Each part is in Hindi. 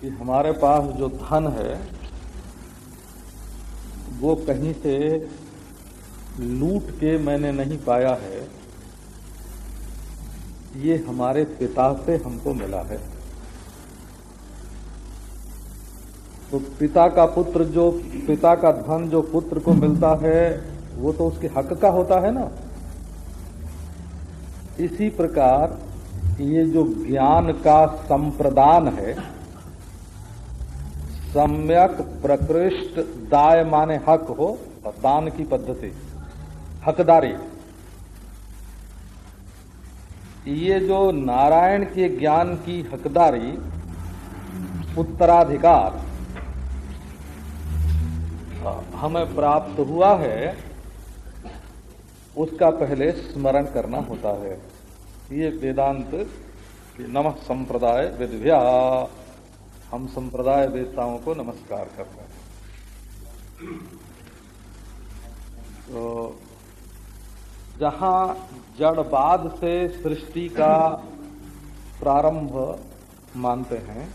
कि हमारे पास जो धन है, वो कहीं से लूट के मैंने नहीं पाया है। ये हमारे पिता से हमको मिला है। तो पिता का पुत्र जो, पिता का धन जो पुत्र को मिलता है, वो तो उसके हक का होता है ना। इसी प्रकार ये जो ज्ञान का संप्रदान है सम्यक प्रकृष्ट दाय माने हक हो, और दान की पद्धति। हकदारी। ये जो नारायण के ज्ञान की हकदारी, उत्तराधिकार, हमें प्राप्त हुआ है, उसका पहले स्मरण करना होता है। ये वेदांत नमः संप्रदाय विद्या। हम संप्रदाय वेदताओं को नमस्कार करते हैं। तो जहाँ जड़बाद से सृष्टि का प्रारंभ मानते हैं,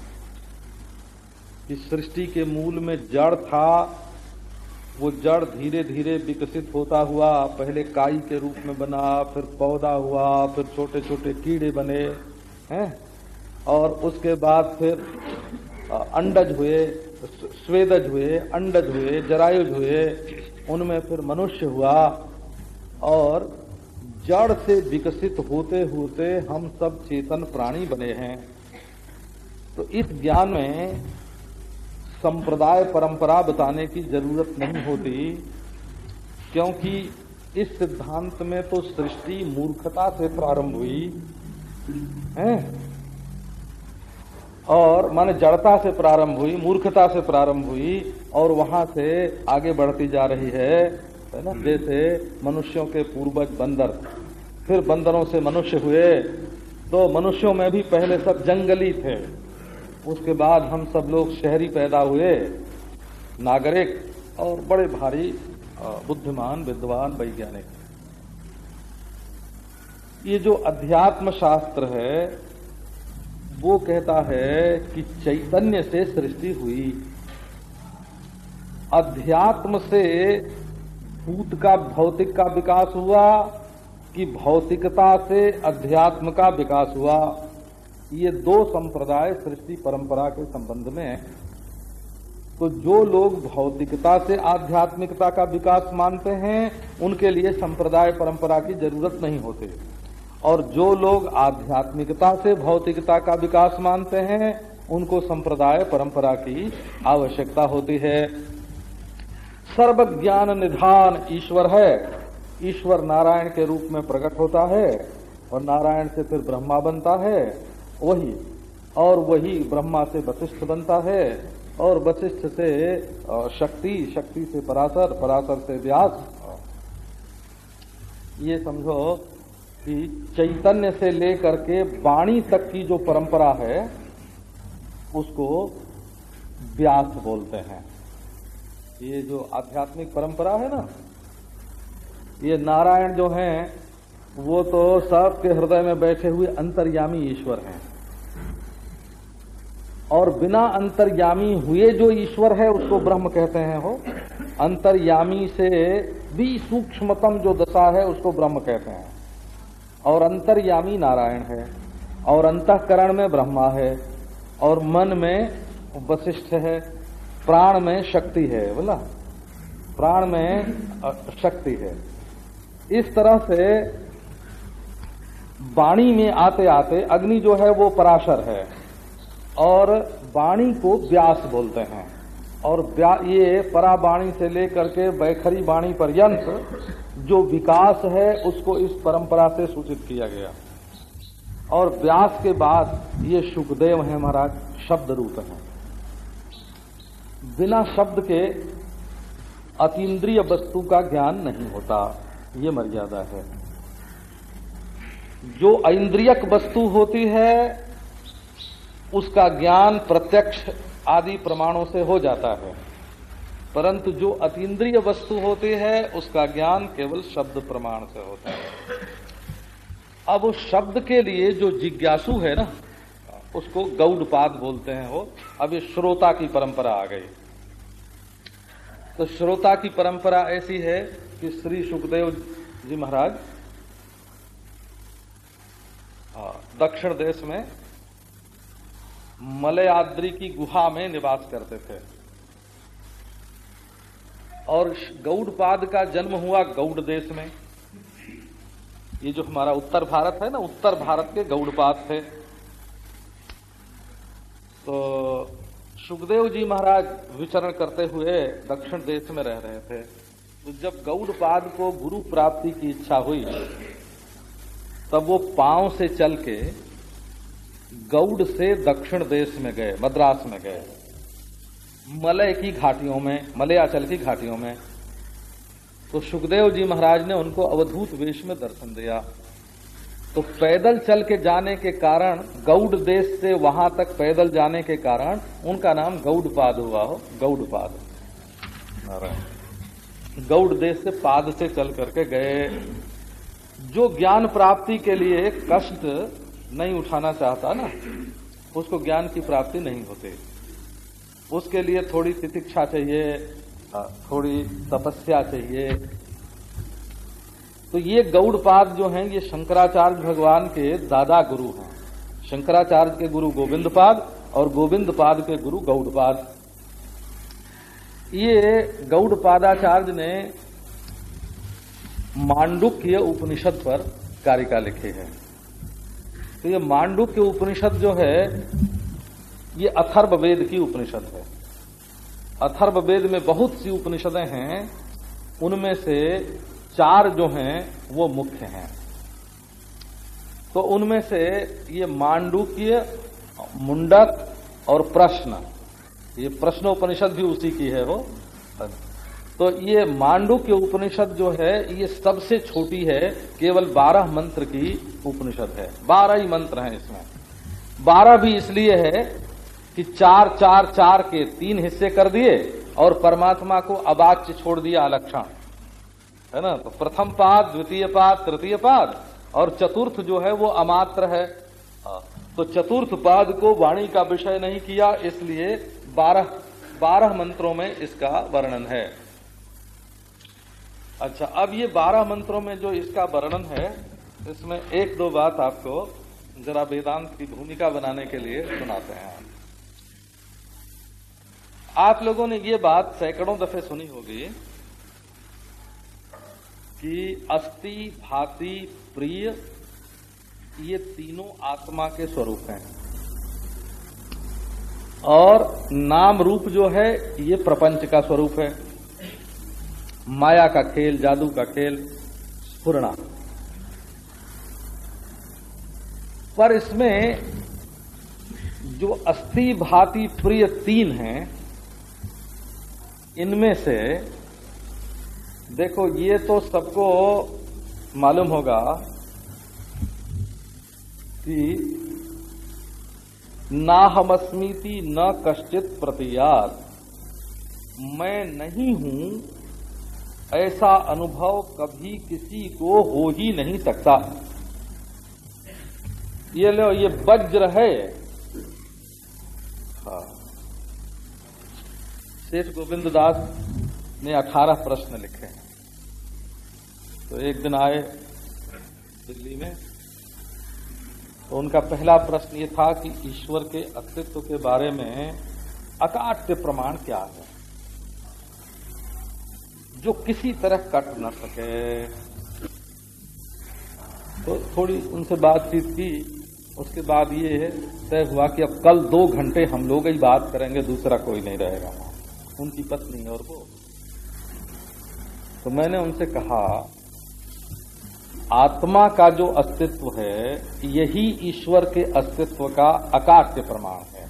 कि सृष्टि के मूल में जड़ था, वो जड़ धीरे धीरे विकसित होता हुआ, पहले काई के रूप में बना, फिर पौधा हुआ, फिर छोटे छोटे कीड़े बने, हैं? और उसके बाद फिर अंडज हुए स्वेदज हुए, अंडज हुए, जरायुज हुए, उनमें फिर मनुष्य हुआ और जड़ से विकसित होते होते हम सब चेतन प्राणी बने हैं। तो इस ज्ञान में संप्रदाय परंपरा बताने की ज़रूरत नहीं होती, क्योंकि इस सिद्धांत में तो सृष्टि मूर्खता से प्रारंभ हुई, है? और माने जड़ता से प्रारंभ हुई मूर्खता से प्रारंभ हुई और वहाँ से आगे बढ़ती जा रही है है ना? जैसे मनुष्यों के पूर्वज बंदर। फिर बंदरों से मनुष्य हुए तो मनुष्यों में भी पहले सब जंगली थे। उसके बाद हम सब लोग शहरी पैदा हुए नागरिक और बड़े भारी बुद्धिमान विद्वान वैज्ञानिक। ये जो अध्यात्म शास्त्र है वो कहता है कि चैतन्य से सृष्टि हुई। अध्यात्म से भूत का, भौतिक का विकास हुआ कि भौतिकता से अध्यात्म का विकास हुआ। ये दो संप्रदाय सृष्टि परंपरा के संबंध में तो जो लोग भौतिकता से आध्यात्मिकता का विकास मानते हैं, उनके लिए संप्रदाय परंपरा की ज़रूरत नहीं होती। और जो लोग आध्यात्मिकता से, भौतिकता का विकास मानते हैं, उनको संप्रदाय, परंपरा की आवश्यकता होती है। सर्व ज्ञान निधान ईश्वर है। ईश्वर नारायण के रूप में प्रकट होता है और नारायण से फिर ब्रह्मा बनता है। वही, और वही ब्रह्मा से वशिष्ठ बनता है और वशिष्ठ से शक्ति शक्ति से पराशर पराशर से व्यास। ये समझो कि चैतन्य से लेकर के वाणी तक की जो परंपरा है, उसको व्यास बोलते हैं। ये जो आध्यात्मिक परंपरा है ना, ये नारायण जो हैं, वो तो सबके हृदय में बैठे हुए अंतर्यामी ईश्वर हैं। और बिना अंतर्यामी हुए जो ईश्वर है, उसको ब्रह्म कहते हैं हो अंतर्यामी से भी सूक्ष्मतम जो दशा है, उसको ब्रह्म कहते हैं। और अंतर्यामी नारायण है, और अंतकरण में ब्रह्मा है, और मन में वशिष्ठ है, प्राण में शक्ति है, बोला? प्राण में शक्ति है। इस तरह से वाणी में आते आते अग्नि जो है वो पराशर है, और वाणी को व्यास बोलते हैं। और ये परावाणी से लेकर के बैखरी वाणी पर्यंत जो विकास है, उसको इस परंपरा से सूचित किया गया। और व्यास के बाद ये सुखदेव है महाराज, शब्द रूप है। बिना शब्द के अतीन्द्रिय वस्तु का ज्ञान नहीं होता, ये मर्यादा है। जो ऐन्द्रियक वस्तु होती है, उसका ज्ञान प्रत्यक्ष आदि प्रमाणों से हो जाता है। परंतु जो अतीन्द्रिय वस्तु होती है, उसका ज्ञान केवल शब्द प्रमाण से होता है। अब उस शब्द के लिए जो जिज्ञासु है ना, उसको गौडपाद बोलते हैं वो। अब ये श्रोता की परंपरा आ गई। तो श्रोता की परंपरा ऐसी है कि श्री सुखदेव जी महाराज दक्षिण देश में मलयाद्री की गुहा में निवास करते थे। और गौड़पाद का जन्म हुआ गौड़ देश में। ये जो हमारा उत्तर भारत है ना, उत्तर भारत के गौड़पाद थे। तो सुखदेव जी महाराज विचरण करते हुए दक्षिण देश में रह रहे थे। तो जब गौड़पाद को गुरु प्राप्ति की इच्छा हुई, तब वो पाँव से चल के गौड़ से दक्षिण देश में गए, मद्रास में गए। मलय की घाटियों में, मलयाचल की घाटियों में। तो सुखदेव जी महाराज ने उनको अवधूत वेश में दर्शन दिया। तो पैदल चल के जाने के कारण, गौड़ देश से वहाँ तक पैदल जाने के कारण उनका नाम गौड़पाद हुआ हो, गौड़पाद। गौड़ देश से पाद से चल करके गए। जो ज्ञान प्राप्ति के लिए कष्ट नहीं उठाना चाहता ना, उसको ज्ञान की प्राप्ति नहीं होती। उसके लिए थोड़ी तितिक्षा चाहिए थोड़ी तपस्या चाहिए। तो ये गौड़पाद जो हैं, ये शंकराचार्य भगवान के दादा गुरु हैं। शंकराचार्य के गुरु गोविंदपाद और गोविंदपाद के गुरु गौड़पाद ये गौड़पादाचार्य ने मांडुक्य उपनिषद पर कारिका लिखे हैं। तो ये मांडुक्य उपनिषद जो है, ये अथर्व वेद की उपनिषद है। अथर्व वेद में बहुत सी उपनिषदें हैं, उनमें से चार जो हैं, वो मुख्य हैं। तो उनमें से ये मांडुक्य, मुंडक और प्रश्न। ये प्रश्नोपनिषद भी उसी की है वो। तो ये मांडुक्य उपनिषद जो है, ये सबसे छोटी है, केवल बारह मंत्र की उपनिषद है। बारह ही मंत्र हैं इसमें। बारह भी इसलिए है कि चार चार चार के तीन हिस्से कर दिए और परमात्मा को अबाच्य छोड़ दिया अलक्षण। है ना? तो प्रथम पाद, द्वितीय पाद, तृतीय पाद और चतुर्थ जो है वो अमात्र है। तो चतुर्थ पाद को वाणी का विषय नहीं किया, इसलिए बारह बारह मंत्रों में इसका वर्णन है। अच्छा अब ये बारह मंत्रों में जो इसका वर्णन है, इसमें एक दो बात आपको जरा वेदांत की भूमिका बनाने के लिए सुनाते हैं। आप लोगों ने ये बात सैकड़ों दफे सुनी होगी कि अस्थि भाति, प्रिय, ये तीनों आत्मा के स्वरूप हैं। और नाम रूप जो है, ये प्रपंच का स्वरूप है। माया का खेल, जादू का खेल, स्फुरना। पर इसमें जो अस्थि, भाति, प्रिय तीन हैं, इनमें से, देखो, ये तो सबको मालूम होगा कि ना हमस्मीति न कश्चित प्रतियात। मैं नहीं हूँ ऐसा अनुभव कभी किसी को हो ही नहीं सकता। ये लो, ये वज्र है। हाँ। शेष गोविंद दास ने अठारह प्रश्न लिखे हैं। तो एक दिन आए दिल्ली में तो उनका पहला प्रश्न ये था कि ईश्वर के अस्तित्व के बारे में अकाट्य प्रमाण क्या है? जो किसी तरह कट न सके। तो थोड़ी उनसे बातचीत की। उसके बाद ये तय हुआ कि अब कल दो घंटे हम लोग ही बात करेंगे, दूसरा कोई नहीं रहेगा वहाँ। उनकी पत्नी और वो। तो मैंने उनसे कहा, आत्मा का जो अस्तित्व है, यही ईश्वर के अस्तित्व का अकाट्य प्रमाण है।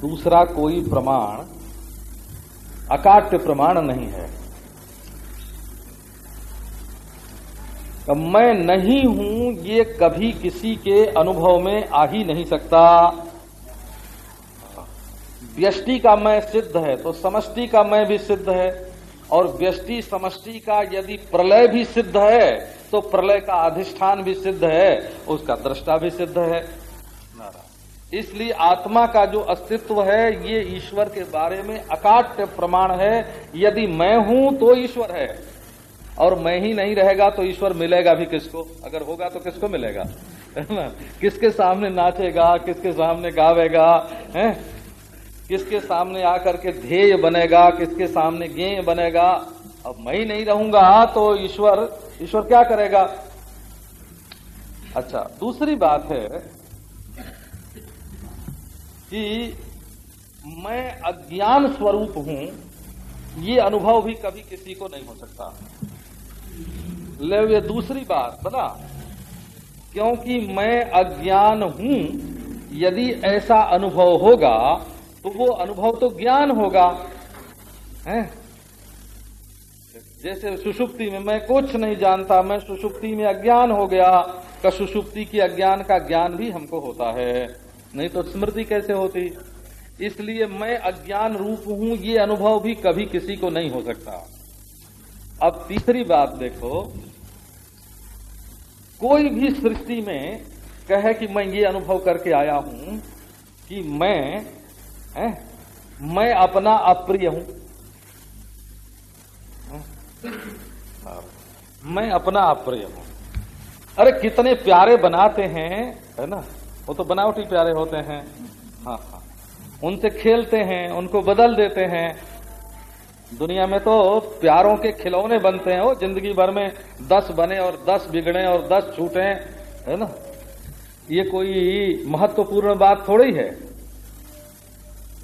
दूसरा कोई प्रमाण अकाट्य प्रमाण नहीं है। तो मैं नहीं हूँ, ये कभी किसी के अनुभव में आ ही नहीं सकता। व्यष्टि का मैं सिद्ध है तो समष्टि का मैं भी सिद्ध है, और व्यष्टि समष्टि का यदि प्रलय भी सिद्ध है तो प्रलय का अधिष्ठान भी सिद्ध है, उसका दृष्टा भी सिद्ध है। इसलिए आत्मा का जो अस्तित्व है, ये ईश्वर के बारे में अकाट्य प्रमाण है। यदि मैं हूँ तो ईश्वर है। और मैं ही नहीं रहेगा तो ईश्वर मिलेगा भी किसको? अगर होगा तो किसको मिलेगा? किसके सामने नाचेगा, किसके सामने गावेगा, है? किसके सामने आकर के ध्येय बनेगा, किसके सामने गेय बनेगा? अब मैं ही नहीं रहूँगा तो ईश्वर ईश्वर क्या करेगा? अच्छा दूसरी बात है कि मैं अज्ञान स्वरूप हूँ, ये अनुभव भी कभी किसी को नहीं हो सकता। ले ये दूसरी बात बता क्योंकि मैं अज्ञान हूँ, यदि ऐसा अनुभव होगा तो वो अनुभव तो ज्ञान होगा। है? जैसे सुषुप्ति में मैं कुछ नहीं जानता, मैं सुषुप्ति में अज्ञान हो गया का सुषुप्ति की अज्ञान का ज्ञान भी हमको होता है। नहीं तो स्मृति कैसे होती? इसलिए मैं अज्ञान रूप हूँ ये अनुभव भी कभी किसी को नहीं हो सकता। अब तीसरी बात देखो। कोई भी सृष्टि में कहे कि मैं ये अनुभव करके आया हूँ कि मैं है, मैं अपना अप्रिय हूँ। मैं अपना अप्रिय हूँ। अरे कितने प्यारे बनाते हैं है ना? वो तो बनावटी प्यारे होते हैं। हाँ हाँ। उनसे खेलते हैं, उनको बदल देते हैं। दुनिया में तो प्यारों के खिलौने बनते हैं, वो ज़िंदगी भर में दस बने और दस बिगड़े और दस छूटे, है ना? ये कोई महत्वपूर्ण बात थोड़ी है।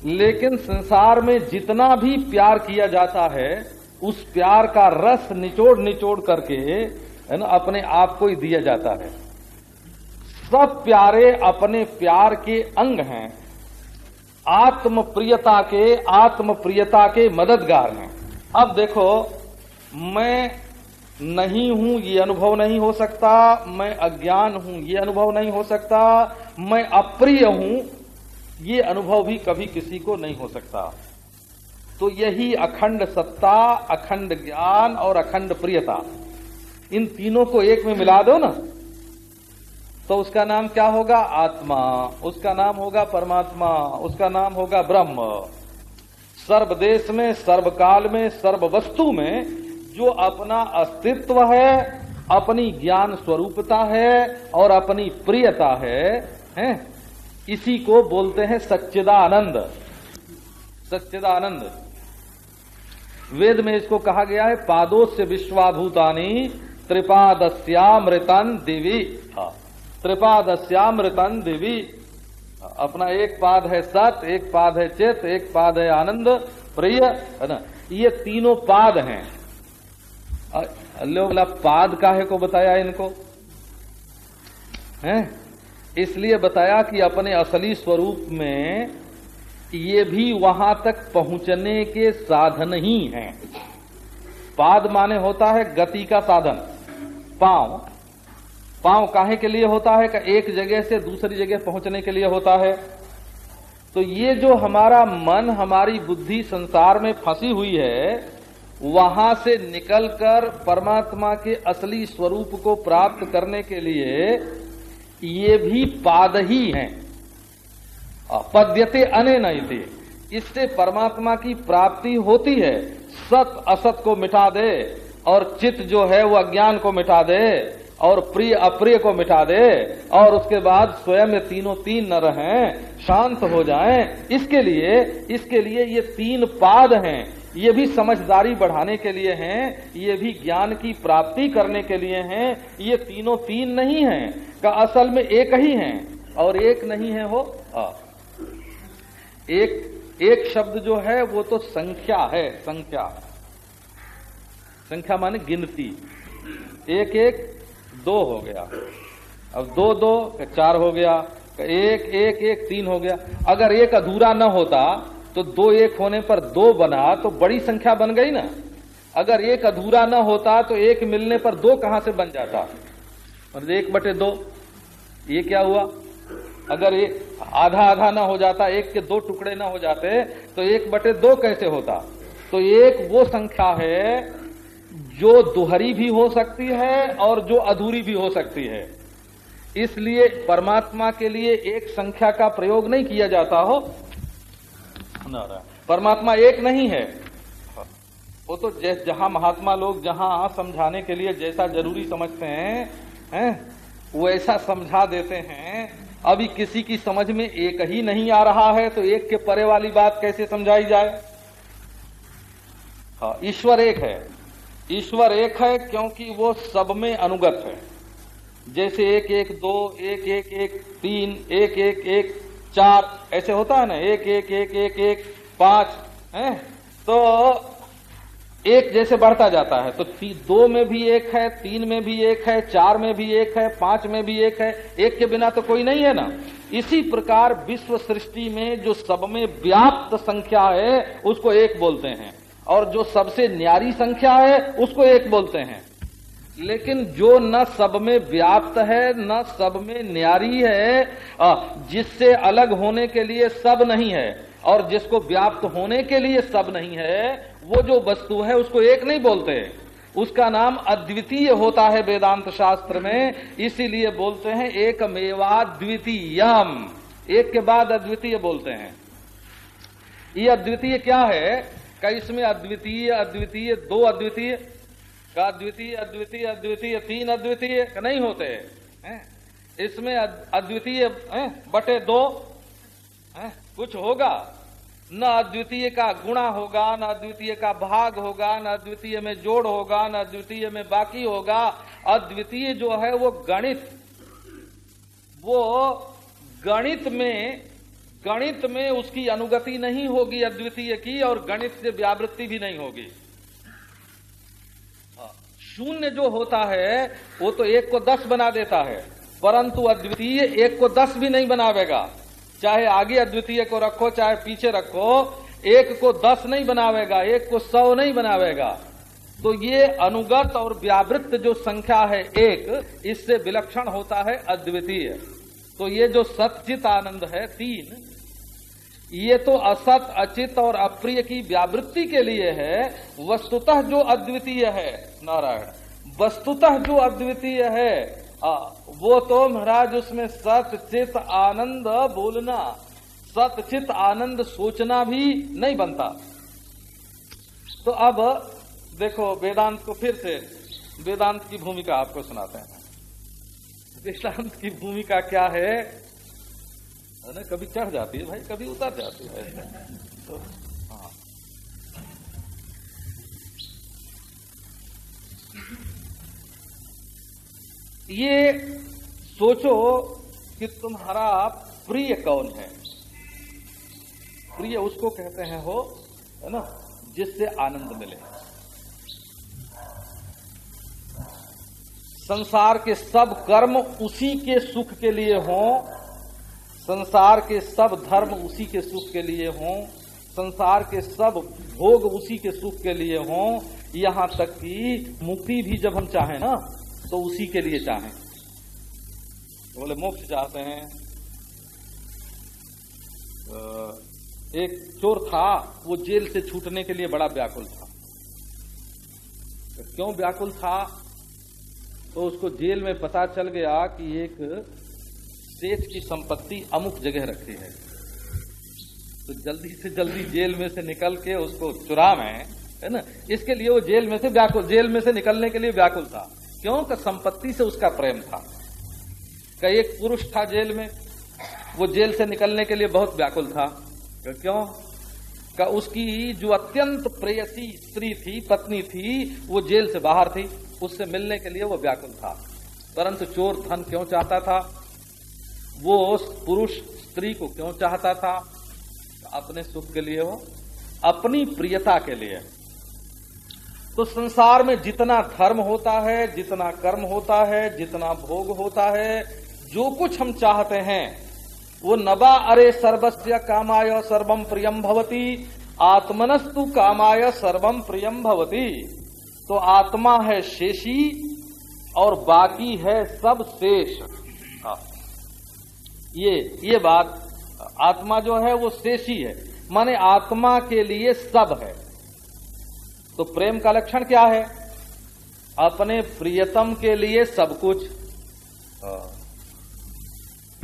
लेकिन संसार में जितना भी प्यार किया जाता है, उस प्यार का रस निचोड़ निचोड़ करके, है ना, अपने आप को ही दिया जाता है। सब प्यारे अपने प्यार के अंग हैं। आत्म प्रियता के आत्म प्रियता के मददगार हैं। अब देखो, मैं नहीं हूँ, ये अनुभव नहीं हो सकता। मैं अज्ञान हूँ, ये अनुभव नहीं हो सकता। मैं अप्रिय हूँ, ये अनुभव भी कभी किसी को नहीं हो सकता। तो यही अखंड सत्ता, अखंड ज्ञान और अखंड प्रियता। इन तीनों को एक में मिला दो ना। तो उसका नाम क्या होगा? आत्मा। उसका नाम होगा परमात्मा। उसका नाम होगा ब्रह्म। सर्व देश में सर्वकाल में, सर्व वस्तु में जो अपना अस्तित्व है, अपनी ज्ञान स्वरूपता है और अपनी प्रियता है, हैं? इसी को बोलते हैं सच्चिदानंद। सच्चिदानंद। वेद में इसको कहा गया है, पादोस्य विश्वाभूतानी त्रिपादस्यामृतन दिवी। हाँ। त्रिपादस्यामृतन दिवी। अपना एक पाद है सत, एक पाद है चित, एक पाद है आनंद। प्रिय, है ना? ये तीनों पाद हैं। लोग पाद का है को बताया इनको? हैं? इसलिए बताया कि अपने असली स्वरूप में ये भी वहाँ तक पहुँचने के साधन ही हैं। पाद माने होता है गति का साधन। पाँव। पाँव काहे के लिए होता है का एक जगह से दूसरी जगह पहुँचने के लिए होता है। तो ये जो हमारा मन, हमारी बुद्धि संसार में फंसी हुई है, वहाँ से निकलकर परमात्मा के असली स्वरूप को प्राप्त करने के लिए ये भी पाद ही हैं। पद्यते अने नहीं इससे परमात्मा की प्राप्ति होती है। सत असत को मिटा दे और चित्त जो है वो अज्ञान को मिटा दे। और प्रिय अप्रिय को मिटा दे और उसके बाद स्वयं तीनों तीन न रहें शांत हो जाएँ। इसके लिए इसके लिए ये तीन पाद हैं। ये भी समझदारी बढ़ाने के लिए हैं ये भी ज्ञान की प्राप्ति करने के लिए हैं। ये तीनों तीन नहीं हैं का असल में एक ही हैं। और एक नहीं है हो आ, एक एक शब्द जो है वो तो संख्या है संख्या। संख्या माने गिनती। एक एक दो हो गया। अब दो दो चार हो गया एक एक एक, तीन हो गया। अगर एक अधूरा न होता तो दो एक होने पर दो बना तो बड़ी संख्या बन गई ना। अगर एक अधूरा न होता तो एक मिलने पर दो कहाँ से बन जाता? और एक बटे दो, ये क्या हुआ? अगर एक आधा आधा ना हो जाता, एक के दो टुकड़े ना हो जाते तो एक बटे दो कैसे होता? तो एक वो संख्या है जो दोहरी भी हो सकती है और जो अधूरी भी हो सकती है। इसलिए परमात्मा के लिए एक संख्या का प्रयोग नहीं किया जाता हो। परमात्मा एक नहीं है। वो तो जहाँ महात्मा लोग जहाँ समझाने के लिए जैसा ज़रूरी समझते हैं हैं वो ऐसा समझा देते हैं। अभी किसी की समझ में एक ही नहीं आ रहा है तो एक के परे वाली बात कैसे समझाई जाए? हाँ ईश्वर एक है। ईश्वर एक है क्योंकि वो सब में अनुगत है। जैसे एक एक, दो, एक एक एक, तीन, एक एक एक, चार, ऐसे होता है ना, एक एक एक एक एक, पाँच, है? तो एक जैसे बढ़ता जाता है। तो दो में भी एक है, तीन में भी एक है, चार में भी एक है, पाँच में भी एक है, एक के बिना तो कोई नहीं है ना। इसी प्रकार विश्व सृष्टि में जो सब में व्याप्त संख्या है, उसको एक बोलते हैं। और जो सबसे न्यारी संख्या है, उसको एक बोलते हैं। लेकिन जो न सब में व्याप्त है, न सब में न्यारी है जिससे अलग होने के लिए सब नहीं है, और जिसको व्याप्त होने के लिए सब नहीं है, वो जो वस्तु है, उसको एक नहीं बोलते। उसका नाम अद्वितीय होता है वेदांत शास्त्र में, इसीलिए बोलते हैं एक मेवा द्वितीयम। एक के बाद अद्वितीय बोलते हैं। ये अद्वितीय क्या है? का इसमें अद्वितीय अद्वितीय, दो अद्वितीय, का अद्वितीय अद्वितीय अद्वितीय, तीन अद्वितीय नहीं होते, हैं? इसमें अद्वितीय बटे दो, है? कुछ होगा? न अद्वितीय का गुणा होगा, न अद्वितीय का भाग होगा, न अद्वितीय में जोड़ होगा, न अद्वितीय में बाकी होगा। अद्वितीय जो है वो गणित वो गणित में गणित में उसकी अनुगति नहीं होगी अद्वितीय की और गणित से व्यावृत्ति भी नहीं होगी। शून्य जो होता है, वो तो एक को दस बना देता है, परंतु अद्वितीय एक को दस भी नहीं बनावेगा। चाहे आगे अद्वितीय को रखो, चाहे पीछे रखो, एक को दस नहीं बनावेगा, एक को सौ नहीं बनावेगा। तो ये अनुगत और व्यावृत्त जो संख्या है एक, इससे विलक्षण होता है अद्वितीय। तो ये जो सचित आनंद है, तीन ये तो असत अचित और अप्रिय की व्यावृत्ति के लिए है। वस्तुतः जो अद्वितीय है नारायण वस्तुतः जो अद्वितीय है आ, वो तो महाराज उसमें सत चित आनंद बोलना सत चित आनंद सोचना भी नहीं बनता। तो अब देखो वेदांत को फिर से वेदांत की भूमिका आपको सुनाते हैं। वेदांत की भूमिका क्या है? ना? कभी चढ़ जाती है भाई, कभी उतर जाती है। तो हाँ। ये सोचो कि तुम्हारा प्रिय कौन है? प्रिय उसको कहते हैं हो, है ना? जिससे आनंद मिले। संसार के सब कर्म उसी के सुख के लिए हों संसार के सब धर्म उसी के सुख के लिए हों, संसार के सब भोग उसी के सुख के लिए हों, यहाँ तक कि मुक्ति भी जब हम चाहें ना तो उसी के लिए चाहें। बोले, मोक्ष चाहते हैं। एक चोर था, वो जेल से छूटने के लिए बड़ा व्याकुल था। क्यों व्याकुल था? तो उसको जेल में पता चल गया कि एक सेठ की संपत्ति अमुक जगह रखी है। तो जल्दी से जल्दी जेल में से निकल के उसको चुरा में, है ना? इसके लिए वो जेल में से व्याकुल, जेल में से निकलने के लिए व्याकुल था। क्यों? का संपत्ति से उसका प्रेम था। का एक पुरुष था जेल में, वो जेल से निकलने के लिए बहुत व्याकुल था। क्यों? का उसकी जो अत्यंत प्रेयसी स्त्री थी, पत्नी थी, वो जेल से बाहर थी। उससे मिलने के लिए वो व्याकुल था। परंतु चोर धन क्यों चाहता था? वो पुरुष स्त्री को क्यों चाहता था? अपने सुख के लिए हो, अपनी प्रियता के लिए। तो संसार में जितना धर्म होता है, जितना कर्म होता है, जितना भोग होता है, जो कुछ हम चाहते हैं, वो नबा अरे सर्वस्व कामाय सर्वम प्रियम भवती, आत्मनस्तु कामाय सर्वम प्रियम भवती। तो आत्मा है शेषी और बाकी है सब शेष। ये ये बात आत्मा जो है वो शेषी है, माने आत्मा के लिए सब है। तो प्रेम का लक्षण क्या है? अपने प्रियतम के लिए सब कुछ।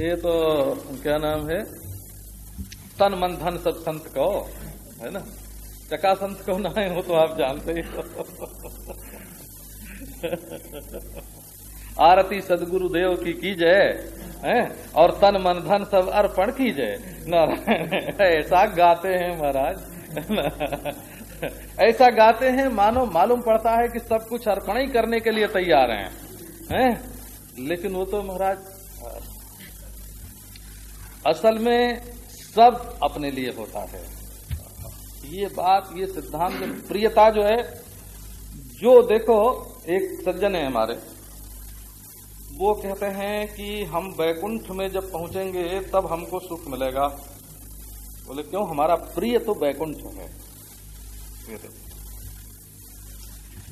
ये तो क्या नाम है? तन, मन, धन सब संत को है ना? चका संत को ना हो तो आप जानते ही। आरती सदगुरु देव की की जय, है? और तन मन धन सब अर्पण की जय। नारायण, ऐसा गाते हैं महाराज। ऐसा गाते हैं, मानो मालूम पड़ता है कि सब कुछ अर्पण ही करने के लिए तैयार हैं। हैं? लेकिन वो तो महाराज, असल में सब अपने लिए होता है। ये बात, ये सिद्धांत, प्रियता जो है, जो देखो, एक सज्जन है हमारे। वो कहते हैं कि हम बैकुंठ में जब पहुँचेंगे, तब हमको सुख मिलेगा। बोले, क्यों? हमारा प्रिय तो बैकुंठ है।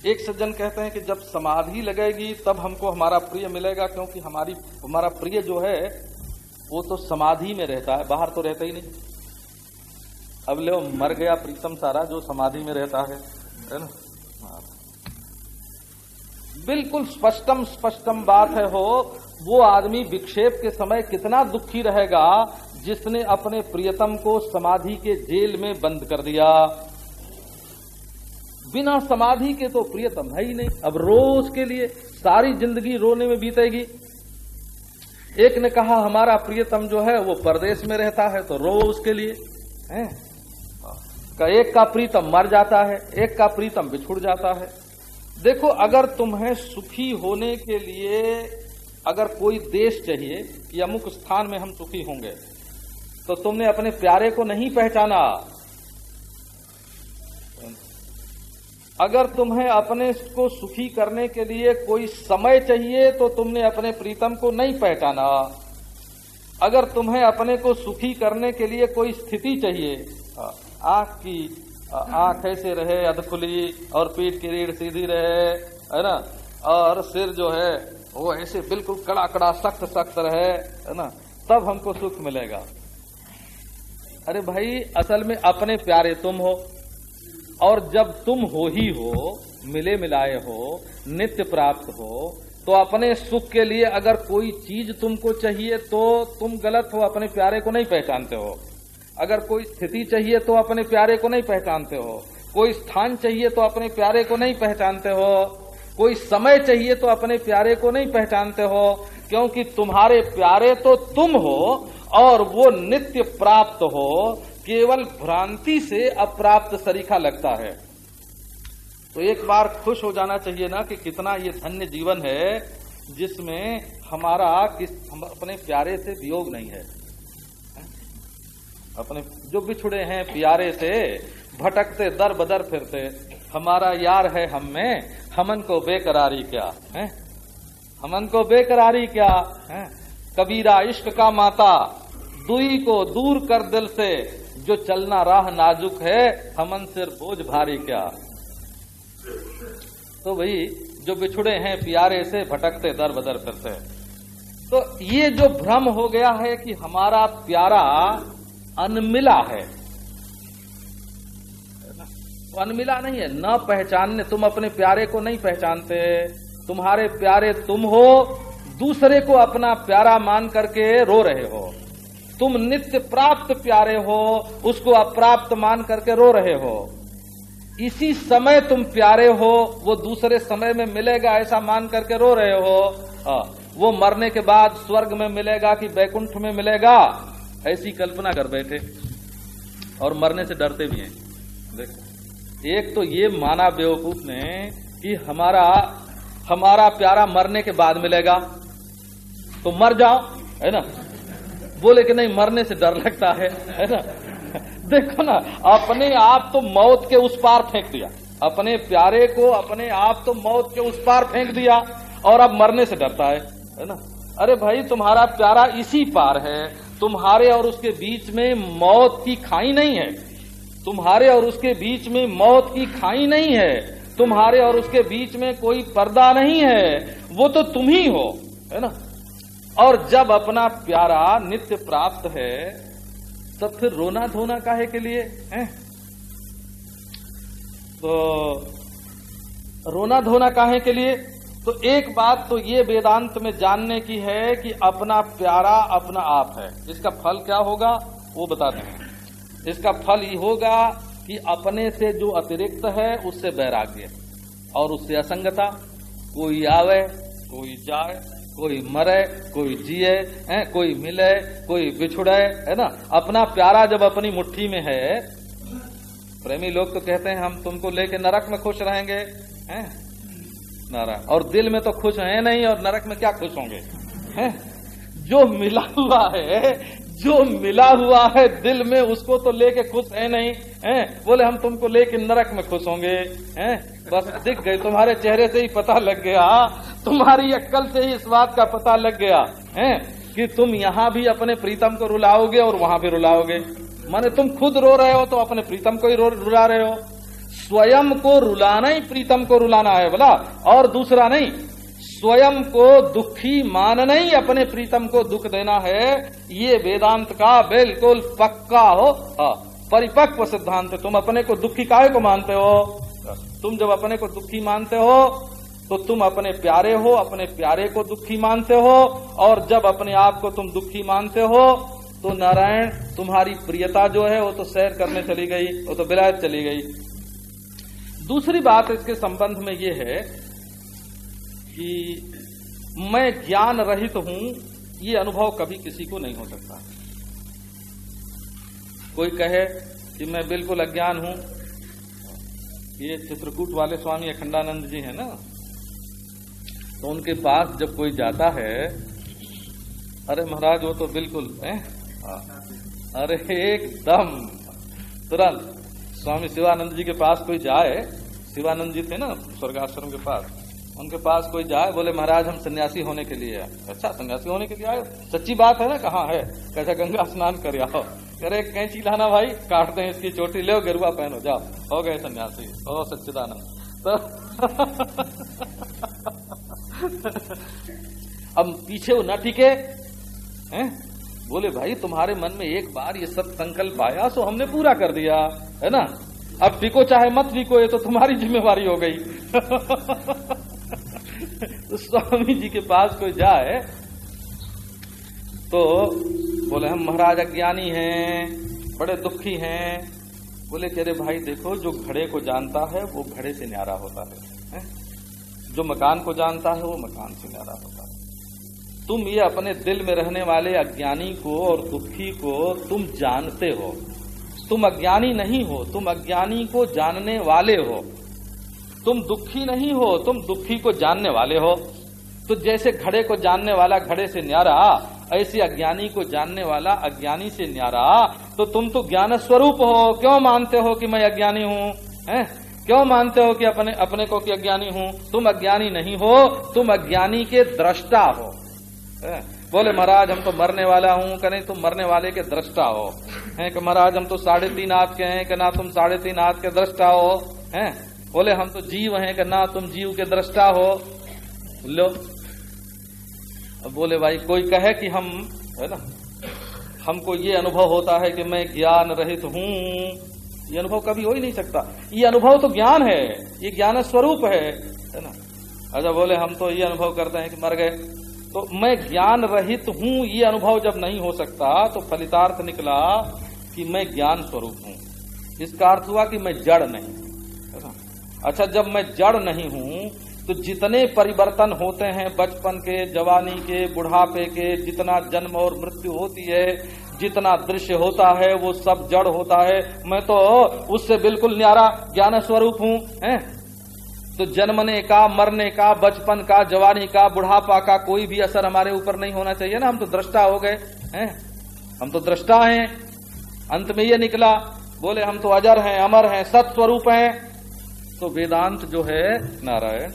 एक सज्जन कहते हैं कि जब समाधि लगेगी, तब हमको हमारा प्रिय मिलेगा, क्योंकि हमारी, हमारा प्रिय जो है, वो तो समाधि में रहता है, बाहर तो रहता ही नहीं। अब ले मर गया प्रीतम सारा, जो समाधि में रहता है है ना? हाँ। बिल्कुल स्पष्टम स्पष्टम बात है हो, वो आदमी विक्षेप के समय कितना दुखी रहेगा जिसने अपने प्रियतम को समाधि के जेल में बंद कर दिया। बिना समाधि के तो प्रियतम है ही नहीं। अब रोज के लिए सारी ज़िंदगी रोने में बीतेगी। एक ने कहा, हमारा प्रियतम जो है, वो परदेश में रहता है तो रो उसके लिए का एक का प्रीतम मर जाता है, एक का प्रीतम बिछुड़ जाता है। देखो, अगर तुम्हें सुखी होने के लिए अगर कोई देश चाहिए कि अमुक स्थान में हम सुखी होंगे तो तुमने अपने प्यारे को नहीं पहचाना। अगर तुम्हें अपने को सुखी करने के लिए कोई समय चाहिए तो तुमने अपने प्रीतम को नहीं पहचाना। अगर तुम्हें अपने को सुखी करने के लिए कोई स्थिति चाहिए आँख की आँख ऐसे रहे अधखुली और पीठ की रीढ़ सीधी रहे, है ना? और सिर जो है, वो ऐसे बिल्कुल कड़ा कड़ा सख्त सख्त रहे, है ना? तब हमको सुख मिलेगा। अरे भाई, असल में अपने प्यारे तुम हो, और जब तुम हो ही हो मिले मिलाए हो, नित्य प्राप्त हो तो अपने सुख के लिए अगर कोई चीज़ तुमको चाहिए तो तुम गलत हो, अपने प्यारे को नहीं पहचानते हो। अगर कोई स्थिति चाहिए तो अपने प्यारे को नहीं पहचानते हो। कोई स्थान चाहिए तो अपने प्यारे को नहीं पहचानते हो। कोई समय चाहिए तो अपने प्यारे को नहीं पहचानते हो। क्योंकि तुम्हारे प्यारे तो तुम हो और वो नित्य प्राप्त हो। केवल भ्रांति से अप्राप्त सरीखा लगता है। तो एक बार खुश हो जाना चाहिए ना कि कितना ये धन्य जीवन है जिसमें हमारा किस हम अपने प्यारे से वियोग नहीं है। अपने जो बिछुड़े हैं प्यारे से, भटकते दर बदर फिरते, हमारा यार है हम में, हमन को बेकरारी क्या, है? हमन को बेकरारी क्या, है? कबीरा इश्क का माता, दुई को दूर कर दिल से, जो चलना राह नाजुक है, हमन सिर बोझ भारी क्या। तो भाई, जो बिछुड़े हैं प्यारे से, भटकते दर बदर फिरते। तो ये जो भ्रम हो गया है कि हमारा प्यारा अनमिला है। तो अनमिला नहीं है। न पहचानने तुम अपने प्यारे को नहीं पहचानते। तुम्हारे प्यारे तुम हो दूसरे को अपना प्यारा मान करके रो रहे हो। तुम नित्य प्राप्त प्यारे हो उसको अप्राप्त मान करके रो रहे हो। इसी समय तुम प्यारे हो वो दूसरे समय में मिलेगा ऐसा मान करके रो रहे हो। आ, हाँ, वो मरने के बाद स्वर्ग में मिलेगा कि बैकुंठ में मिलेगा? ऐसी कल्पना कर बैठे और मरने से डरते भी हैं। देखो, एक तो ये माना बेवकूफ़ ने कि हमारा हमारा प्यारा मरने के बाद मिलेगा। तो मर जाओ, है ना? बोले कि नहीं, मरने से डर लगता है है ना? देखो ना, अपने आप तो मौत के उस पार फेंक दिया। अपने प्यारे को अपने आप तो मौत के उस पार फेंक दिया और अब मरने से डरता है है ना? अरे भाई, तुम्हारा प्यारा इसी पार है। तुम्हारे और उसके बीच में मौत की खाई नहीं है। तुम्हारे और उसके बीच में मौत की खाई नहीं है। तुम्हारे और उसके बीच में कोई पर्दा नहीं है। वो तो तुम ही हो, है ना? और जब अपना प्यारा नित्य प्राप्त है, तब फिर रोना धोना काहे के लिए, है? तो रोना धोना काहे के लिए? तो एक बात तो ये वेदांत में जानने की है कि अपना प्यारा अपना आप है। इसका फल क्या होगा, वो बताते हैं। इसका फल ये होगा कि अपने से जो अतिरिक्त है, उससे वैराग्य। और उससे असंगता। कोई आवे, कोई जाए, कोई मरे, कोई जिए, है, कोई मिले, कोई बिछुड़े, है ना? अपना प्यारा जब अपनी मुट्ठी में है, प्रेमी लोग तो कहते हैं, हम तुमको लेके नरक में खुश रहेंगे, हैं? नारायण। और दिल में तो खुश है नहीं, और नरक में क्या खुश होंगे? हैं? जो मिला हुआ है, जो मिला हुआ है दिल में, उसको तो लेके खुश है नहीं। हैं? बोले, हम तुमको लेके नरक में खुश होंगे। हैं? बस दिख गए, तुम्हारे चेहरे से ही पता लग गया। तुम्हारी अक्कल से ही इस बात का पता लग गया। है? कि तुम यहाँ भी अपने प्रीतम को रुलाओगे और वहाँ भी रुलाओगे। माने तुम खुद रो रहे हो तो अपने प्रीतम को ही रुला रहे हो। स्वयं को रुलाना ही प्रीतम को रुलाना है बोला और दूसरा नहीं स्वयं को दुखी मानना ही अपने प्रीतम को दुख देना है ये वेदांत का बिल्कुल पक्का हो हाँ, परिपक्व सिद्धांत तुम अपने को दुखी काय को मानते हो? तुम जब अपने को दुखी मानते हो तो तुम अपने प्यारे हो अपने प्यारे को दुखी मानते हो और जब अपने आप को तुम दुखी मानते हो तो नारायण तुम्हारी प्रियता जो है वो तो सैर करने चली गई वो तो विलायत चली गई। दूसरी बात इसके संबंध में ये है कि मैं ज्ञान रहित हूँ, ये अनुभव कभी किसी को नहीं हो सकता। कोई कहे कि मैं बिल्कुल अज्ञान हूँ, ये चित्रकूट वाले स्वामी अखंडानंद जी हैं ना तो उनके पास जब कोई जाता है, अरे महाराज वो तो बिल्कुल, है? हाँ। अरे एकदम, तुरंत। स्वामी शिवानंद जी के पास कोई जाए, शिवानंद जी थे ना, स्वर्गाश्रम के पास, उनके पास कोई जाए, बोले, महाराज, हम सन्यासी होने के लिए अच्छा सन्यासी होने के लिए आए? सच्ची बात है ना, कहाँ है? कैसा गंगा स्नान कर आओ। करे कैंची लाना भाई काटते हैं इसकी चोटी, ले गिरुआ पहनो जाओ। हो गए सन्यासी हो सच्चिदानंद। तो अब पीछे वो न टिके बोले, भाई, तुम्हारे मन में एक बार ये सब संकल्प आया, सो हमने पूरा कर दिया। है ना? अब टिको चाहे मत टिको ये तो तुम्हारी जिम्मेवारी हो गई। तो स्वामी जी के पास कोई जाए तो बोले हम महाराज अज्ञानी हैं बड़े दुखी हैं। बोले कह रहे भाई देखो जो घड़े को जानता है वो घड़े से न्यारा होता है, है? जो मकान को जानता है वो मकान से न्यारा होता है। तुम ये अपने दिल में रहने वाले अज्ञानी को और दुखी को तुम जानते हो। तुम अज्ञानी नहीं हो, तुम अज्ञानी को जानने वाले हो। तुम दुखी नहीं हो, तुम दुखी को जानने वाले हो। तो जैसे घड़े को जानने वाला घड़े से न्यारा, ऐसे अज्ञानी को जानने वाला अज्ञानी से न्यारा। तो तुम तो ज्ञान स्वरूप हो। क्यों मानते हो कि मैं अज्ञानी हूँ? क्यों मानते हो कि अपने अपने को कि अज्ञानी हूँ? तुम अज्ञानी नहीं हो, तुम अज्ञानी के दृष्टा हो? बोले, महाराज, हम तो मरने वाला हूँ कि नहीं, तुम मरने वाले के दृष्टा हो। हैं कि महाराज, हम तो साढ़े तीन हाथ के हैं कि ना तुम साढ़े तीन हाथ के दृष्टा हो। हैं? बोले, हम तो जीव हैं कि ना तुम जीव के दृष्टा हो। लो। बोले, भाई, कोई कहे कि हम, है ना, हमको ये अनुभव होता है कि मैं ज्ञान रहित हूँ। ये अनुभव कभी हो ही नहीं सकता। ये अनुभव तो ज्ञान है, ये ज्ञान स्वरूप है है ना। अच्छा बोले, हम तो ये अनुभव करते हैं कि मर गए। तो मैं ज्ञान रहित हूँ, ये अनुभव जब नहीं हो सकता तो फलितार्थ निकला कि मैं ज्ञान स्वरूप हूँ। इसका अर्थ हुआ कि मैं जड़ नहीं अच्छा जब मैं जड़ नहीं हूँ तो जितने परिवर्तन होते हैं, बचपन के, जवानी के, बुढ़ापे के, जितना जन्म और मृत्यु होती है, जितना दृश्य होता है, वो सब जड़ होता है। मैं तो उससे बिल्कुल न्यारा, ज्ञान स्वरूप हूँ? तो जन्मने का, मरने का, बचपन का, जवानी का, बुढ़ापा का कोई भी असर हमारे ऊपर नहीं होना चाहिए ना। हम तो दृष्टा हो गए, हैं? हम तो दृष्टा हैं। अंत में ये निकला, बोले, हम तो अजर हैं, अमर हैं, सत्स्वरूप हैं। तो वेदांत जो है, नारायण,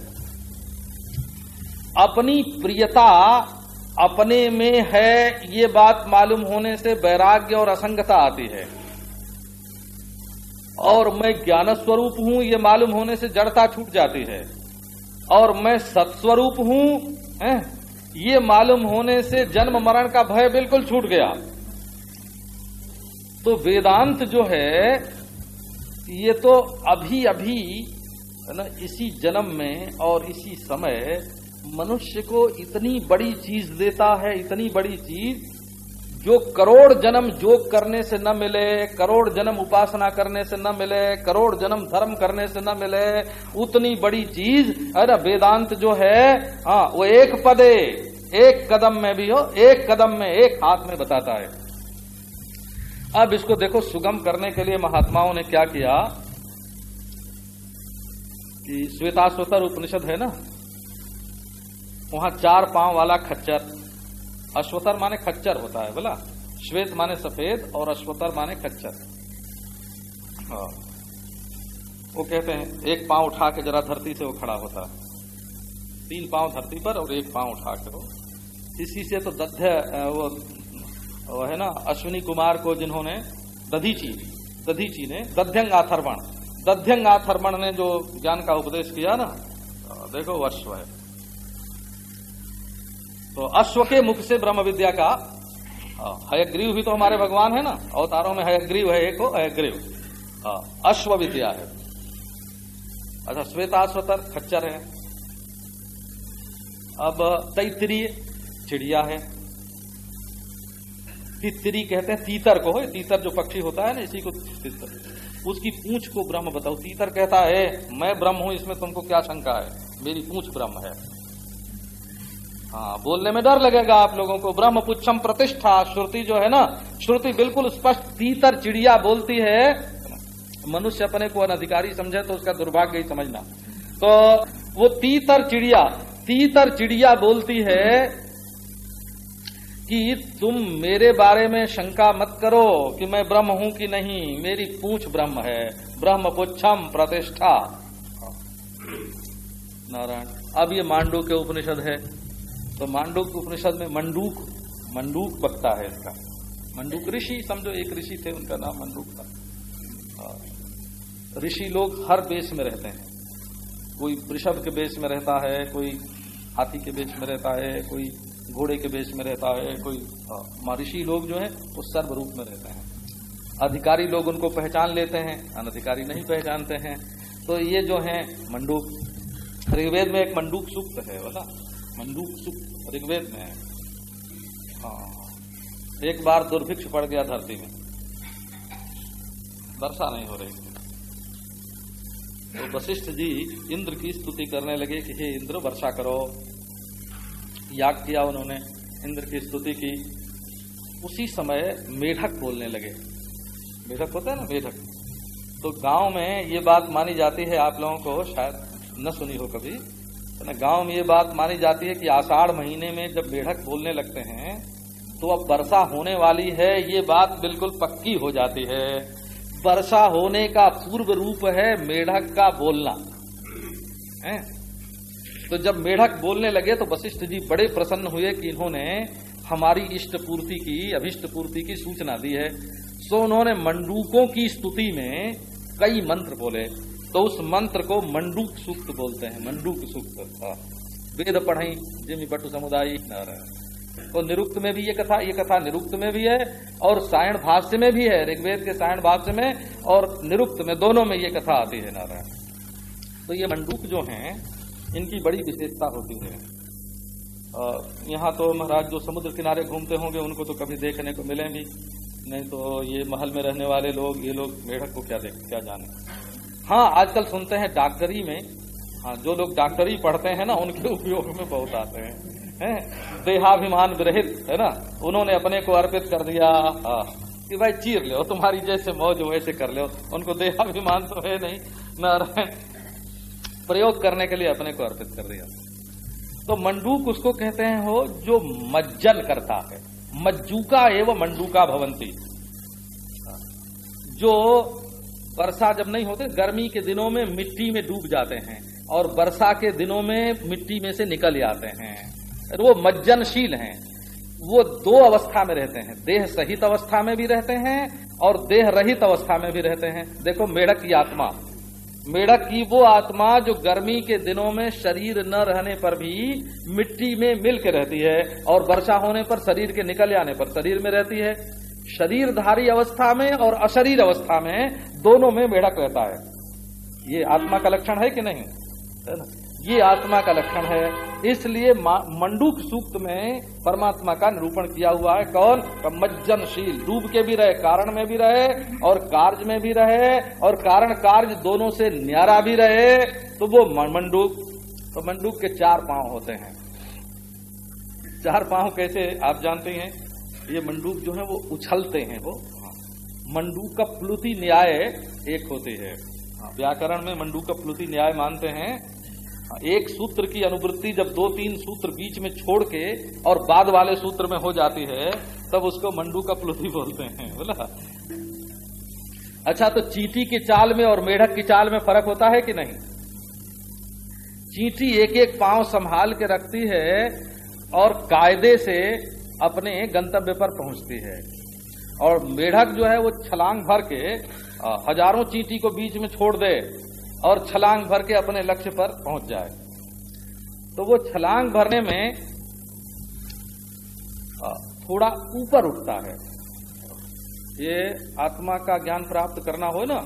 अपनी प्रियता अपने में है, ये बात मालूम होने से वैराग्य और असंगता आती है। और मैं ज्ञान स्वरूप हूँ, ये मालूम होने से जड़ता छूट जाती है और मैं सत्स्वरूप हूँ? ये मालूम होने से जन्म मरण का भय बिल्कुल छूट गया तो वेदांत जो है, ये तो अभी अभी ना, इसी जन्म में और इसी समय मनुष्य को इतनी बड़ी चीज़ देता है, इतनी बड़ी चीज़ जो करोड़ जन्म जोग करने से न मिले, करोड़ जन्म उपासना करने से न मिले, करोड़ जन्म धर्म करने से न मिले, उतनी बड़ी चीज़ अरे वेदांत जो है हाँ वो एक पदे, एक कदम में भी हो, एक कदम में, एक हाथ में बताता है। अब इसको देखो, सुगम करने के लिए महात्माओं ने क्या किया? कि श्वेताश्वतर उपनिषद है ना, वहाँ चार पाँव वाला खच्चर। अश्वतर माने खच्चर होता है बोला? श्वेत माने सफ़ेद और अश्वतर माने खच्चर। हाँ। वो कहते हैं एक पाँव उठा के जरा धरती से वो खड़ा होता। है तीन पाँव धरती पर और एक पाँव उठा के वो। इसी से तो दध्य वो, वो है ना अश्विनी कुमार को जिन्होंने दधीची दधीची ने दध्यंग आथर्वण दध्यंग आथर्वण ने जो ज्ञान का उपदेश किया ना देखो वर्ष है तो अश्व के मुख से ब्रह्म विद्या का हयग्रीव भी तो हमारे भगवान है ना? अवतारों में हयग्रीव है एक हयग्रीव। अश्व विद्या है। अच्छा श्वेताश्वतर खच्चर है। अब तैतरीय चिड़िया है। तितरी कहते हैं तीतर को है तीतर जो पक्षी होता है ना, इसी को तीतर। उसकी पूंछ को ब्रह्म बताओ। तीतर कहता है, मैं ब्रह्म हूँ, इसमें तुमको क्या शंका है? मेरी पूंछ ब्रह्म है। हाँ बोलने में डर लगेगा आप लोगों को। ब्रह्म पुच्छम प्रतिष्ठा, श्रुति जो है ना, श्रुति बिल्कुल स्पष्ट, तीतर चिड़िया बोलती है। मनुष्य अपने को अनधिकारी समझे तो उसका दुर्भाग्य ही समझना। तो वो तीतर चिड़िया तीतर चिड़िया बोलती है कि तुम मेरे बारे में शंका मत करो कि मैं ब्रह्म हूँ कि नहीं। मेरी पूछ ब्रह्म है। ब्रह्म पुच्छम प्रतिष्ठा। नारायण, अब ये मांडू के उपनिषद है। तो मांडूक उपनिषद में मंडूक मंडूक बकता है इसका मंडूक ऋषि, समझो एक ऋषि थे, उनका नाम मंडूक था। ऋषि लोग हर बेस में रहते हैं। कोई वृषभ के बेस में रहता है, कोई हाथी के बेस में रहता है, कोई घोड़े के बेस में रहता है, कोई ऋषि लोग जो है, वो सर्व रूप में रहते हैं। अधिकारी लोग उनको पहचान लेते हैं, अनधिकारी नहीं पहचानते हैं। तो ये जो है, मंडूक, ऋग्वेद में एक मंडूक सूक्त है, बोला। मंडूक सुख ऋग्वेद में है। हाँ। एक बार दुर्भिक्ष पड़ गया धरती में। वर्षा नहीं हो रही। तो वशिष्ठ जी इंद्र की स्तुति करने लगे कि हे इंद्र, वर्षा करो। याग किया उन्होंने, इंद्र की स्तुति की। उसी समय मेढक बोलने लगे। मेढक होता है ना, मेढक। तो गाँव में ये बात मानी जाती है आप लोगों को, शायद न सुनी हो कभी। गाँव में ये बात मानी जाती है कि आषाढ़ महीने में जब मेढक बोलने लगते हैं तो अब वर्षा होने वाली है, ये बात बिल्कुल पक्की हो जाती है। वर्षा होने का पूर्व रूप है मेढक का बोलना। है? तो जब मेढक बोलने लगे तो वशिष्ठ जी बड़े प्रसन्न हुए कि इन्होंने हमारी इष्ट पूर्ति की, अभिष्ट पूर्ति की सूचना दी है। सो उन्होंने मंडूकों की स्तुति में कई मंत्र बोले। तो उस मंत्र को मंडूक सूक्त बोलते हैं, मंडूक सूक्त हाँ। वेद पढ़ाई जिमी बटु समुदाय, नारायण। तो निरुक्त में भी ये कथा ये कथा निरुक्त में भी है, और सायण भाष्य में भी है, ऋग्वेद के सायण भाष्य में, और निरुक्त में दोनों में ये कथा आती है, नारायण। तो ये मंडूक जो हैं, इनकी बड़ी विशेषता होती है। यहाँ तो महाराज जो समुद्र किनारे घूमते होंगे, उनको तो कभी देखने को मिले भी नहीं तो ये महल में रहने वाले लोग, ये लोग मेढक को क्या देख, क्या जाने। हाँ आजकल सुनते हैं डॉक्टरी में। हाँ जो लोग डॉक्टरी पढ़ते हैं ना, उनके उपयोग में बहुत आते हैं। हैं? देहाभिमान विरहित, है ना? उन्होंने अपने को अर्पित कर दिया। हाँ। कि भाई चीर लो तुम्हारी जैसे मौज वैसे कर लो उनको देहाभिमान तो है नहीं। नारायण, प्रयोग करने के लिए अपने को अर्पित कर दिया। तो मंडूक उसको कहते हैं हो जो मज्जन करता है। मज्जूका एवं मंडूका भवंती। हाँ। जो वर्षा जब नहीं होते, गर्मी के दिनों में मिट्टी में डूब जाते हैं और वर्षा के दिनों में मिट्टी में से निकल जाते हैं। वो मज्जनशील हैं। वो दो अवस्था में रहते हैं। देह सहित अवस्था में भी रहते हैं और देह रहित अवस्था में भी रहते हैं। देखो मेढक की आत्मा। मेढक की वो आत्मा जो गर्मी के दिनों में शरीर न रहने पर भी मिट्टी में मिल के रहती है और वर्षा होने पर शरीर के निकल जाने पर शरीर में रहती है। शरीरधारी अवस्था में और अशरीर अवस्था में दोनों में मेढक रहता है। ये आत्मा का लक्षण है कि नहीं? है ना? ये आत्मा का लक्षण है। इसलिए मंडूक सूक्त में परमात्मा का निरूपण किया हुआ है। कौन? मज्जनशील डूब के भी रहे, कारण में भी रहे, और कार्य में भी रहे, और कारण कार्य दोनों से न्यारा भी रहे तो वो मंडूक। तो मंडूक के चार पाँव होते हैं। चार पाँव कैसे आप जानते हैं? ये मंडूक जो है वो उछलते हैं वो। मंडूक का प्लुति न्याय एक होती है। व्याकरण में मंडूक का प्लुति न्याय मानते हैं। एक सूत्र की अनुवृत्ति जब दो तीन सूत्र बीच में छोड़ के और बाद वाले सूत्र में हो जाती है तब उसको मंडू का प्लुति बोलते हैं बोला? अच्छा तो चीटी की चाल में और मेढक की चाल में फ़र्क होता है कि नहीं? चींटी एक एक पाँव संभाल के रखती है और कायदे से अपने गंतव्य पर पहुँचती है। और मेढक जो है वो छलांग भर के हज़ारों चींटी को बीच में छोड़ दे और छलांग भर के अपने लक्ष्य पर पहुँच जाए। तो वो छलांग भरने में थोड़ा ऊपर उठता है। ये आत्मा का ज्ञान प्राप्त करना हो ना,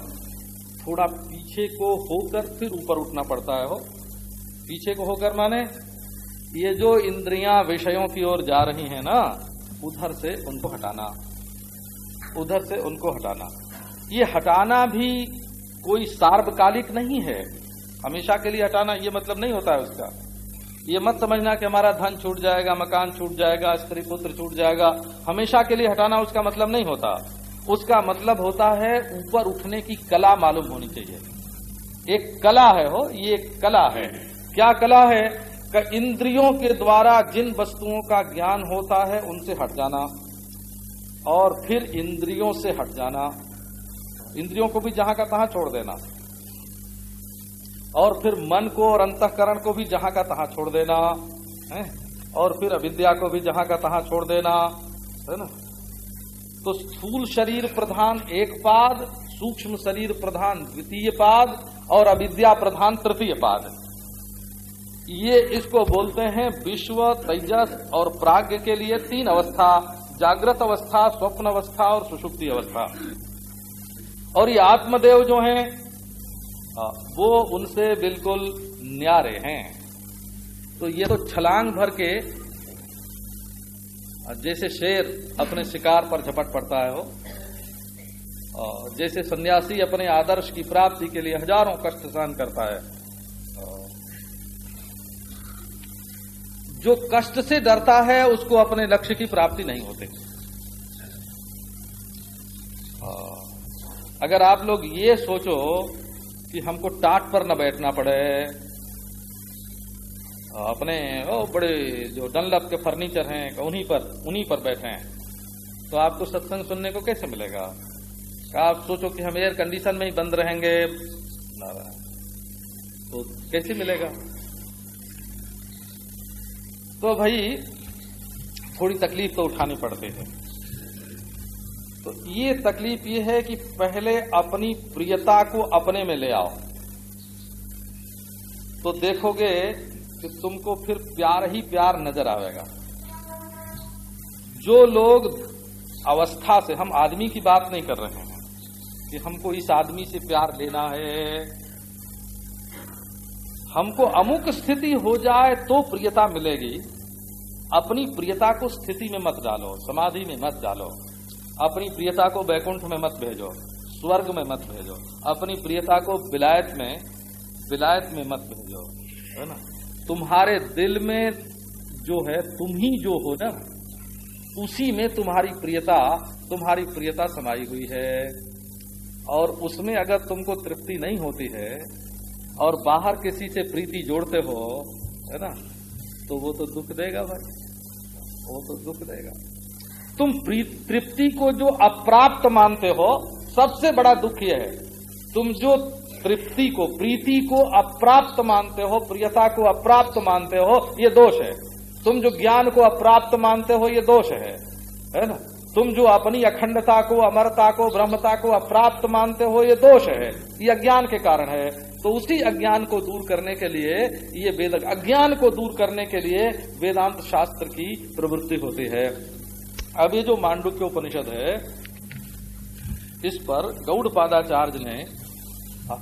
थोड़ा पीछे को होकर फिर ऊपर उठना पड़ता है हो। पीछे को होकर माने, ये जो इंद्रियाँ विषयों की ओर जा रही हैं ना, उधर से उनको हटाना। उधर से उनको हटाना। ये हटाना भी कोई सार्वकालिक नहीं है। हमेशा के लिए हटाना ये मतलब नहीं होता है उसका। ये मत समझना कि हमारा धन छूट जाएगा, मकान छूट जाएगा, स्त्री पुत्र छूट जाएगा। हमेशा के लिए हटाना उसका मतलब नहीं होता। उसका मतलब होता है ऊपर उठने की कला मालूम होनी चाहिए। एक कला है हो, ये एक कला है। क्या कला है? इंद्रियों के द्वारा जिन वस्तुओं का ज्ञान होता है, उनसे हट जाना। और फिर इंद्रियों से हट जाना। इंद्रियों को भी जहाँ का तहां छोड़ देना। और फिर मन को और अंतकरण को भी जहाँ का तहां छोड़ देना। है? और फिर अविद्या को भी जहाँ का तहां छोड़ देना। है ना? तो स्थूल शरीर प्रधान एक पाद, सूक्ष्म शरीर प्रधान द्वितीय पाद, और अविद्या प्रधान तृतीय पाद। ये इसको बोलते हैं विश्व, तेजस और प्राग्ञ के लिए तीन अवस्था। जागृत अवस्था, स्वप्न अवस्था और सुषुप्ति अवस्था। और ये आत्मदेव जो हैं वो उनसे बिल्कुल न्यारे हैं। तो ये तो छलांग भर के जैसे शेर अपने शिकार पर झपट पड़ता है हो जैसे सन्यासी अपने आदर्श की प्राप्ति के लिए हज़ारों कष्ट सहन करता है जो कष्ट से डरता है, उसको अपने लक्ष्य की प्राप्ति नहीं होती। अगर आप लोग ये सोचो कि हमको टाट पर न बैठना पड़े, अपने, ओ, बड़े जो डनलप के फर्नीचर हैं, उन्हीं पर उन्हीं पर बैठे हैं तो आपको सत्संग सुनने को कैसे मिलेगा? आप सोचो कि हम एयर कंडीशन में ही बंद रहेंगे। तो कैसे मिलेगा? तो भाई, थोड़ी तकलीफ़ तो उठानी पड़ती है। तो ये तकलीफ़ ये है कि पहले अपनी प्रियता को अपने में ले आओ। तो देखोगे कि तुमको फिर प्यार ही प्यार नज़र आएगा जो लोग अवस्था से, हम आदमी की बात नहीं कर रहे हैं कि हमको इस आदमी से प्यार लेना है हमको अमुक स्थिति हो जाए तो प्रियता मिलेगी। अपनी प्रियता को स्थिति में मत डालो, समाधि में मत डालो। अपनी प्रियता को बैकुंठ में मत भेजो, स्वर्ग में मत भेजो। अपनी प्रियता को विलायत में विलायत में मत भेजो, है ना? तुम्हारे दिल में जो है, तुम ही जो हो ना, उसी में तुम्हारी प्रियता तुम्हारी प्रियता समाई हुई है। और उसमें अगर तुमको तृप्ति नहीं होती है और बाहर किसी से प्रीति जोड़ते हो, है ना तो वो तो दुख देगा भाई। वो तो दुख देगा। तुम तृप्ति को जो अप्राप्त मानते हो, सबसे बड़ा दुख यह है। तुम जो तृप्ति को, प्रीति को अप्राप्त मानते हो, प्रियता को अप्राप्त मानते हो, ये दोष है। तुम जो ज्ञान को अप्राप्त मानते हो, ये दोष है। है ना? तुम जो अपनी अखंडता को, अमरता को, ब्रह्मता को अप्राप्त मानते हो, ये दोष है। ये अज्ञान के कारण है। तो उसी अज्ञान को दूर करने के लिए ये वेद, अज्ञान को दूर करने के लिए वेदांत शास्त्र की प्रवृत्ति होती है। अब ये जो मांडुक्य उपनिषद है, इस पर गौड़ पादाचार्य ने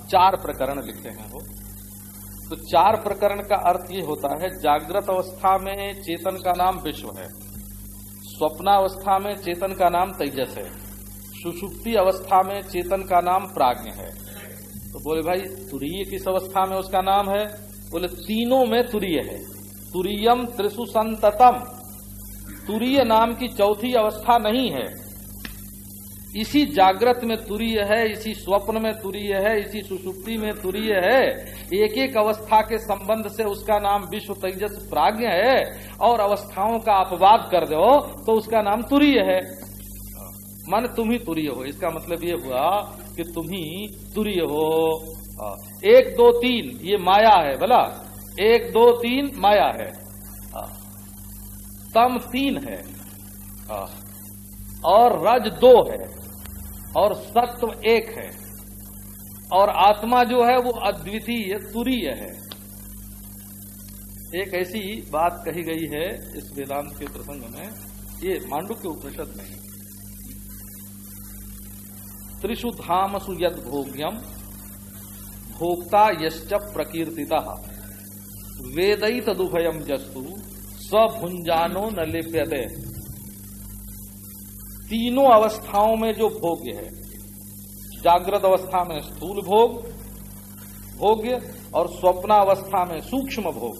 चार प्रकरण लिखे हैं वो। तो चार प्रकरण का अर्थ ये होता है, जागृत अवस्था में चेतन का नाम विश्व है, स्वप्नावस्था में चेतन का नाम तेजस है, सुषुप्ति अवस्था में चेतन का नाम प्राज्ञ है। तो बोले, भाई, तुरीय किस अवस्था में उसका नाम है? बोले, तीनों में तुरीय है। तुरीयम त्रिशु संततम तुरीय नाम की चौथी अवस्था नहीं है। इसी जागृत में तुरीय है, इसी स्वप्न में तुरीय है, इसी सुसुप्ति में तुरीय है। एक एक अवस्था के संबंध से उसका नाम विश्व तेजस प्राज्ञ है। और अवस्थाओं का अपवाद कर दो तो उसका नाम तुरीय है। मन तुम ही तुरीय हो। इसका मतलब ये हुआ कि तुम ही तुरीय हो। एक, दो, तीन, ये माया है, बोला? एक, दो, तीन, माया है। तम तीन है। और रज दो है, और सत्व एक है। और आत्मा जो है वो अद्वितीय, तुरीय है। एक ऐसी बात कही गई है इस वेदांत के प्रसंग में, ये मांडू के उपनिषद में। त्रिशु धामसु यद भोग्यम, भोक्ता यश्च प्रकीर्तिता। वेदई तदुभयम जस्तु स्वभुंजानो न लिप्यते। तीनों अवस्थाओं में जो भोग्य है, जागृत अवस्था में स्थूल भोग, भोग्य, और स्वप्नावस्था में सूक्ष्म भोग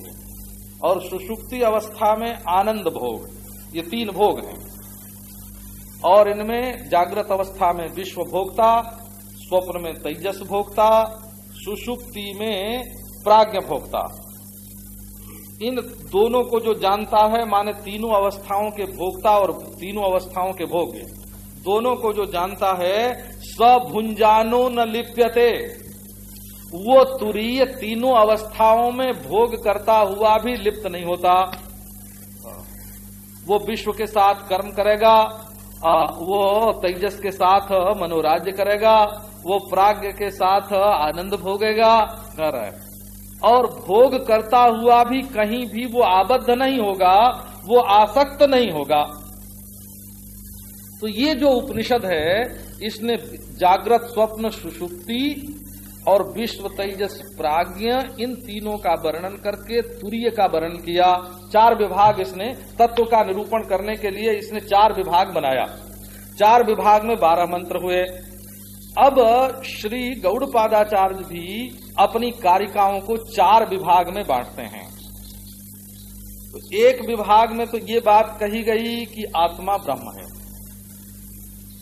और सुषुप्ति अवस्था में आनंद भोग, ये तीन भोग हैं। और इनमें जागृत अवस्था में विश्व भोक्ता, स्वप्न में तेजस भोक्ता सुषुप्ति में प्राज्ञ भोक्ता। इन दोनों को जो जानता है, माने तीनों अवस्थाओं के भोक्ता और तीनों अवस्थाओं के भोग्य। दोनों को जो जानता है स्वभुंजानो न लिप्यते। वो तुरीय तीनों अवस्थाओं में भोग करता हुआ भी लिप्त नहीं होता। वो विश्व के साथ कर्म करेगा वो तेजस के साथ मनोराज्य करेगा, वो प्राग्ञ के साथ आनंद भोगेगा कर और भोग करता हुआ भी कहीं भी वो आबद्ध नहीं होगा, वो आसक्त नहीं होगा। तो ये जो उपनिषद है, इसने जागृत स्वप्न सुषुप्ति और विश्व तेजस प्राज्ञ इन तीनों का वर्णन करके तुरीय का वर्णन किया। चार विभाग इसने तत्व का निरूपण करने के लिए इसने चार विभाग बनाया। चार विभाग में बारह मंत्र हुए। अब श्री गौड़पादाचार्य भी अपनी कारिकाओं को चार विभाग में बांटते हैं। तो एक विभाग में तो ये बात कही गई कि आत्मा ब्रह्म है।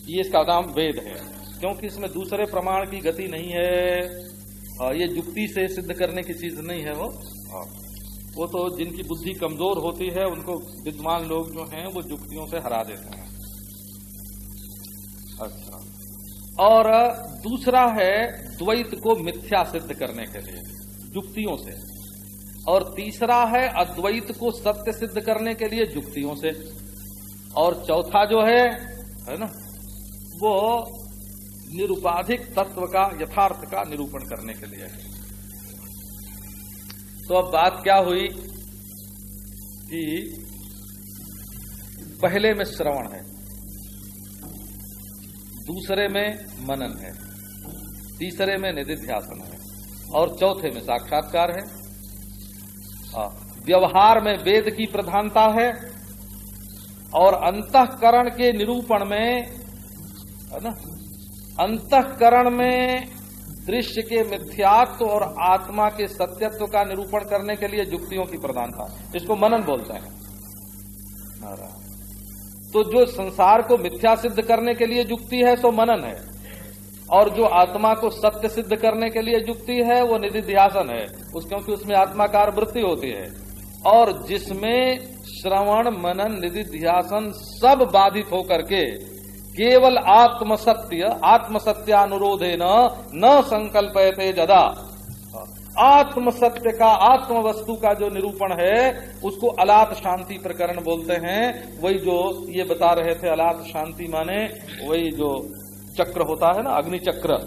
ये इसका नाम वेद है। क्योंकि इसमें दूसरे प्रमाण की गति नहीं है ये जुक्ति से सिद्ध करने की चीज़ नहीं है वो। वो तो जिनकी बुद्धि कमज़ोर होती है, उनको विद्वान लोग जो हैं, वो जुक्तियों से हरा देते हैं। अच्छा। और दूसरा है द्वैत को मिथ्या सिद्ध करने के लिए जुक्तियों से। और तीसरा है अद्वैत को सत्य सिद्ध करने के लिए जुक्तियों से। और चौथा जो है है ना, वो निरुपाधिक तत्व का यथार्थ का निरूपण करने के लिए है। तो अब बात क्या हुई कि पहले में श्रवण है, दूसरे में मनन है, तीसरे में निधिध्यासन है, और चौथे में साक्षात्कार है। व्यवहार में वेद की प्रधानता है और अंतकरण के निरूपण में, है ना अंतकरण में दृश्य के मिथ्यात्व और आत्मा के सत्यत्व का निरूपण करने के लिए युक्तियों की प्रधानता इसको मनन बोलते हैं। तो जो संसार को मिथ्या सिद्ध करने के लिए युक्ति है, सो मनन है। और जो आत्मा को सत्य सिद्ध करने के लिए युक्ति है, वो निधिध्यासन है। उस क्योंकि उसमें आत्माकार वृत्ति होती है। और जिसमें श्रवण, मनन, निधिध्यासन सब बाधित होकर के केवल आत्मसत्य आत्मसत्यानुरोधे न, न संकल्पयते जदा। आत्मसत्य का आत्म वस्तु का जो निरूपण है उसको अलात शांति प्रकरण बोलते हैं। वही जो ये बता रहे थे अलात शांति माने वही जो चक्र होता है ना अग्नि चक्र